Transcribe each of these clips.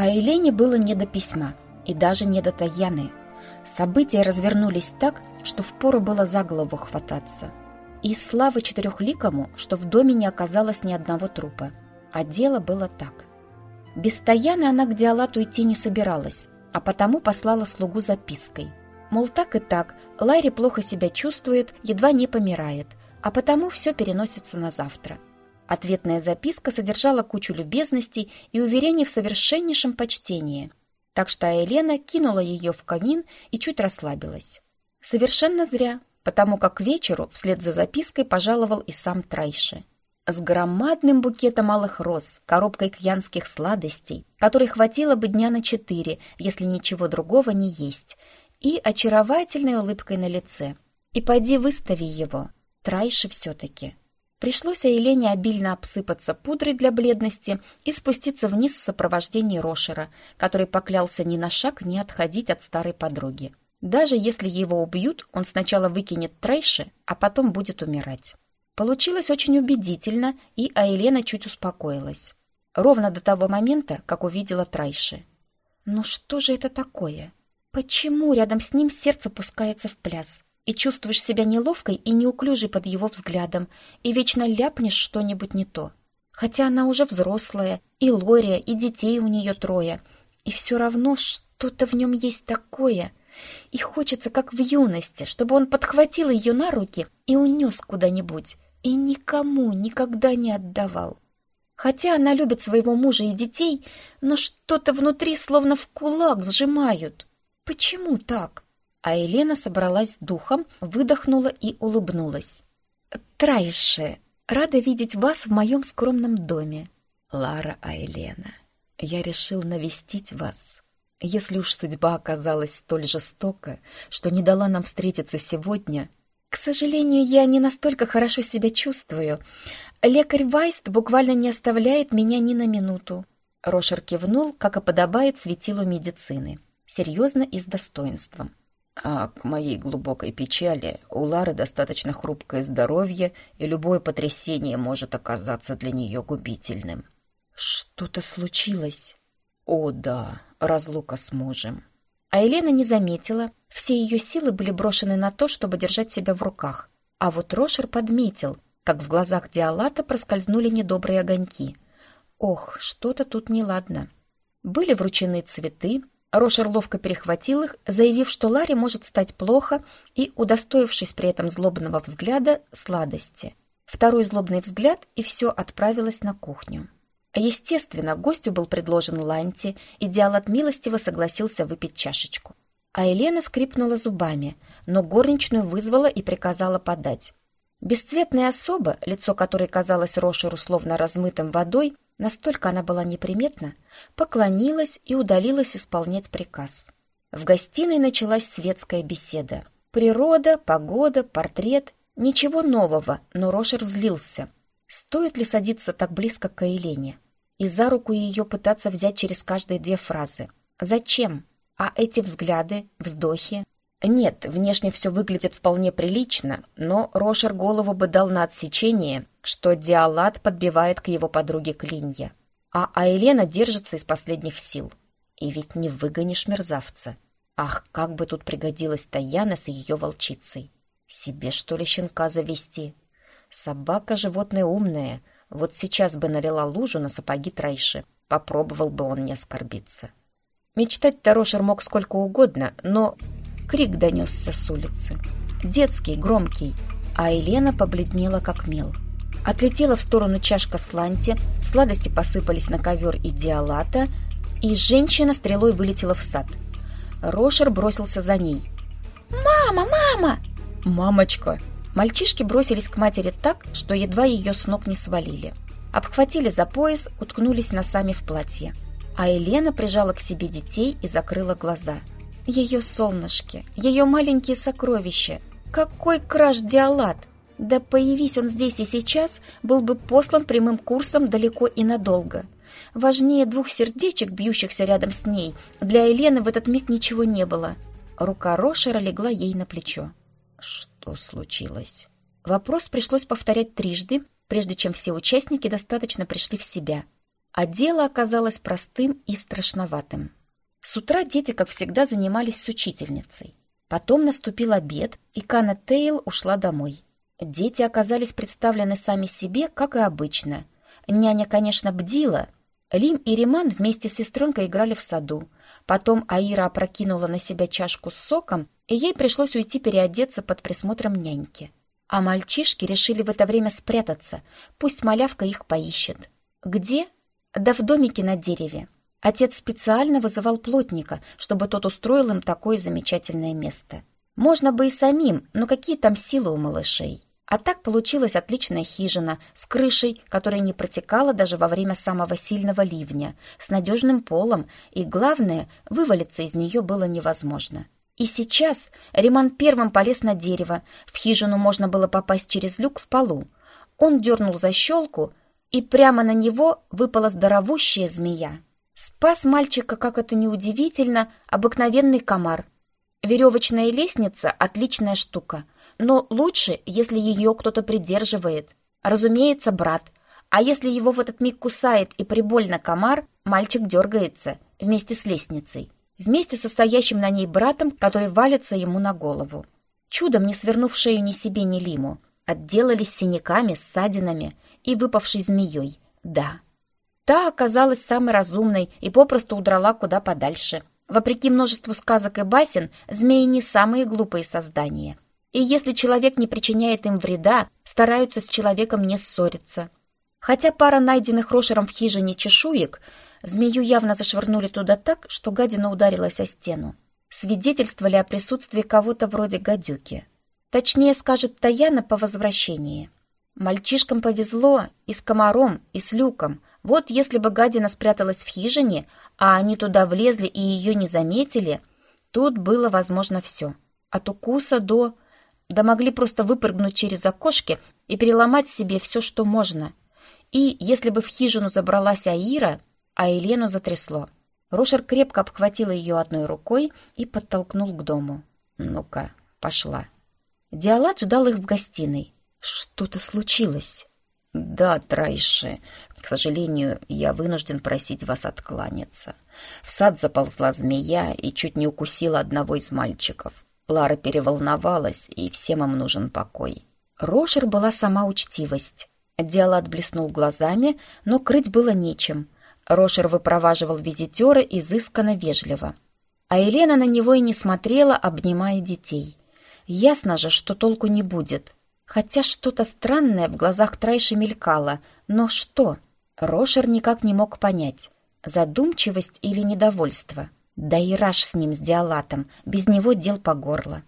А Елене было не до письма и даже не до Таяны. События развернулись так, что впору было за голову хвататься. И слава четырехликому, что в доме не оказалось ни одного трупа. А дело было так. Без Таяны она к Диалату идти не собиралась, а потому послала слугу запиской. Мол, так и так, Лайри плохо себя чувствует, едва не помирает, а потому все переносится на завтра. Ответная записка содержала кучу любезностей и уверений в совершеннейшем почтении. Так что Елена кинула ее в камин и чуть расслабилась. Совершенно зря, потому как к вечеру вслед за запиской пожаловал и сам Трайши. С громадным букетом малых роз, коробкой кьянских сладостей, которой хватило бы дня на четыре, если ничего другого не есть, и очаровательной улыбкой на лице. И поди выстави его, Трайши все-таки. Пришлось Елене обильно обсыпаться пудрой для бледности и спуститься вниз в сопровождении Рошера, который поклялся ни на шаг не отходить от старой подруги. Даже если его убьют, он сначала выкинет Трейши, а потом будет умирать. Получилось очень убедительно, и Айлена чуть успокоилась. Ровно до того момента, как увидела Трайши. «Ну что же это такое? Почему рядом с ним сердце пускается в пляс? И чувствуешь себя неловкой и неуклюжей под его взглядом, и вечно ляпнешь что-нибудь не то? Хотя она уже взрослая, и Лория, и детей у нее трое. И все равно что-то в нем есть такое, и хочется, как в юности, чтобы он подхватил ее на руки и унес куда-нибудь, и никому никогда не отдавал. Хотя она любит своего мужа и детей, но что-то внутри словно в кулак сжимают. Почему так? А Елена собралась духом, выдохнула и улыбнулась. «Трайше, рада видеть вас в моем скромном доме». «Лара Айлена, я решил навестить вас если уж судьба оказалась столь жестока, что не дала нам встретиться сегодня... К сожалению, я не настолько хорошо себя чувствую. Лекарь Вайст буквально не оставляет меня ни на минуту. Рошер кивнул, как и подобает светилу медицины. Серьезно и с достоинством. А к моей глубокой печали у Лары достаточно хрупкое здоровье, и любое потрясение может оказаться для нее губительным. Что-то случилось? О, да, разлука с мужем. А Елена не заметила, все ее силы были брошены на то, чтобы держать себя в руках. А вот Рошер подметил, как в глазах Диалата проскользнули недобрые огоньки. Ох, что-то тут неладно. Были вручены цветы, Рошер ловко перехватил их, заявив, что Ларе может стать плохо, и, удостоившись при этом злобного взгляда, сладости. Второй злобный взгляд, и все отправилось на кухню. Естественно, гостю был предложен ланти, и Диалат милостиво согласился выпить чашечку. А Елена скрипнула зубами, но горничную вызвала и приказала подать. Бесцветная особа, лицо которой казалось Рошеру словно размытым водой, настолько она была неприметна, поклонилась и удалилась исполнять приказ. В гостиной началась светская беседа. Природа, погода, портрет — ничего нового, но Рошер злился — Стоит ли садиться так близко к Елене? И за руку ее пытаться взять через каждые две фразы? Зачем? А эти взгляды, вздохи? Нет, внешне все выглядит вполне прилично, но Рошер голову бы дал на отсечение, что Диалат подбивает к его подруге клинья. А Айлена держится из последних сил. И ведь не выгонишь мерзавца. Ах, как бы тут пригодилась Таяна с ее волчицей. Себе, что ли, щенка завести? Собака — животное умное. Вот сейчас бы налила лужу на сапоги Трайши. Попробовал бы он не оскорбиться. Мечтать Тарошер мог сколько угодно, но крик донесся с улицы. Детский, громкий, а Елена побледнела, как мел. Отлетела в сторону чашка сланти, сладости посыпались на ковер и диалата, и женщина стрелой вылетела в сад. Рошер бросился за ней. «Мама, мама!» «Мамочка!» Мальчишки бросились к матери так, что едва ее с ног не свалили. Обхватили за пояс, уткнулись носами в платье. А Елена прижала к себе детей и закрыла глаза. Ее солнышки, ее маленькие сокровища. Какой краш-диалат! Да появись он здесь и сейчас, был бы послан прямым курсом далеко и надолго. Важнее двух сердечек, бьющихся рядом с ней, для Елены в этот миг ничего не было. Рука Рошера легла ей на плечо. Что случилось? Вопрос пришлось повторять трижды, прежде чем все участники достаточно пришли в себя. А дело оказалось простым и страшноватым. С утра дети, как всегда, занимались с учительницей. Потом наступил обед, и Кана Тейл ушла домой. Дети оказались представлены сами себе, как и обычно. Няня, конечно, бдила. Лим и Риман вместе с сестренкой играли в саду. Потом Аира опрокинула на себя чашку с соком, и ей пришлось уйти переодеться под присмотром няньки. А мальчишки решили в это время спрятаться, пусть малявка их поищет. Где? Да в домике на дереве. Отец специально вызывал плотника, чтобы тот устроил им такое замечательное место. Можно бы и самим, но какие там силы у малышей. А так получилась отличная хижина с крышей, которая не протекала даже во время самого сильного ливня, с надежным полом, и, главное, вывалиться из нее было невозможно. И сейчас Риман первым полез на дерево. В хижину можно было попасть через люк в полу. Он дернул защелку, и прямо на него выпала здоровущая змея. Спас мальчика, как это неудивительно, обыкновенный комар. Веревочная лестница — отличная штука, но лучше, если ее кто-то придерживает. Разумеется, брат. А если его в этот миг кусает и прибольно комар, мальчик дергается вместе с лестницей вместе со стоящим на ней братом, который валится ему на голову. Чудом не свернув шею ни себе, ни Лиму, отделались синяками, ссадинами и выпавшей змеей. Да, та оказалась самой разумной и попросту удрала куда подальше. Вопреки множеству сказок и басен, змеи не самые глупые создания. И если человек не причиняет им вреда, стараются с человеком не ссориться. Хотя пара найденных Рошером в хижине чешуек – Змею явно зашвырнули туда так, что гадина ударилась о стену. Свидетельствовали о присутствии кого-то вроде гадюки. Точнее, скажет Таяна по возвращении. Мальчишкам повезло и с комаром, и с люком. Вот если бы гадина спряталась в хижине, а они туда влезли и ее не заметили, тут было возможно все. От укуса до... Да могли просто выпрыгнуть через окошки и переломать себе все, что можно. И если бы в хижину забралась Аира, а Елену затрясло. Рошер крепко обхватил ее одной рукой и подтолкнул к дому. «Ну-ка, пошла». Диалат ждал их в гостиной. «Что-то случилось?» «Да, Трайши, к сожалению, я вынужден просить вас откланяться. В сад заползла змея и чуть не укусила одного из мальчиков. Лара переволновалась, и всем им нужен покой». Рошер была сама учтивость. Диалат блеснул глазами, но крыть было нечем — Рошер выпроваживал визитера изысканно вежливо. А Елена на него и не смотрела, обнимая детей. Ясно же, что толку не будет. Хотя что-то странное в глазах Трайши мелькало. Но что? Рошер никак не мог понять. Задумчивость или недовольство? Да и раш с ним, с Диалатом. Без него дел по горло.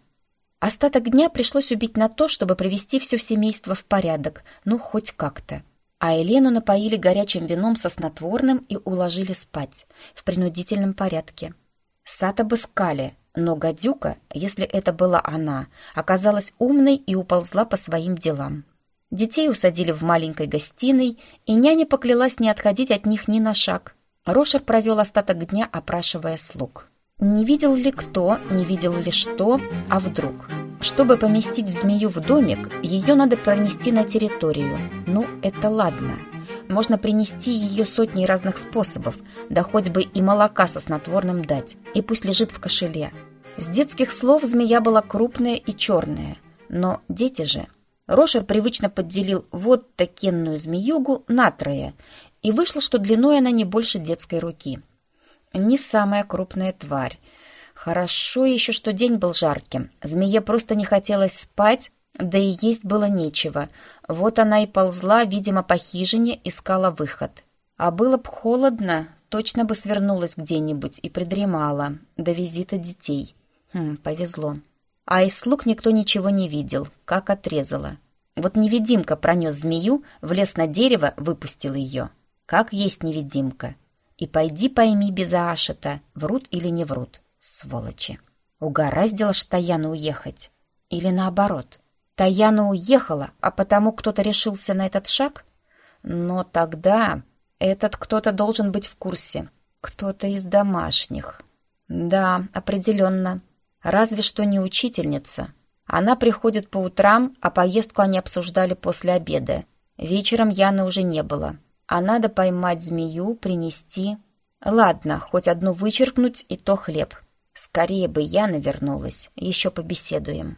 Остаток дня пришлось убить на то, чтобы привести все семейство в порядок. Ну, хоть как-то а Елену напоили горячим вином со снотворным и уложили спать в принудительном порядке. Сад обыскали, но гадюка, если это была она, оказалась умной и уползла по своим делам. Детей усадили в маленькой гостиной, и няня поклялась не отходить от них ни на шаг. Рошер провел остаток дня, опрашивая слуг. Не видел ли кто, не видел ли что, а вдруг? Чтобы поместить в змею в домик, ее надо пронести на территорию. Ну, это ладно. Можно принести ее сотней разных способов, да хоть бы и молока со снотворным дать. И пусть лежит в кошеле. С детских слов змея была крупная и черная. Но дети же... Рошер привычно подделил вот такенную змеюгу на трое, и вышло, что длиной она не больше детской руки – не самая крупная тварь. Хорошо еще, что день был жарким. Змее просто не хотелось спать, да и есть было нечего. Вот она и ползла, видимо, по хижине, искала выход. А было б холодно, точно бы свернулась где-нибудь и придремала до визита детей. Хм, повезло. А из слуг никто ничего не видел, как отрезала. Вот невидимка пронес змею, влез на дерево, выпустил ее. Как есть невидимка. И пойди пойми без Аашета, врут или не врут, сволочи. Угораздило ж Таяну уехать. Или наоборот. Таяна уехала, а потому кто-то решился на этот шаг? Но тогда этот кто-то должен быть в курсе. Кто-то из домашних. Да, определенно. Разве что не учительница. Она приходит по утрам, а поездку они обсуждали после обеда. Вечером Яны уже не было. А надо поймать змею, принести... Ладно, хоть одну вычеркнуть, и то хлеб. Скорее бы Яна вернулась, еще побеседуем.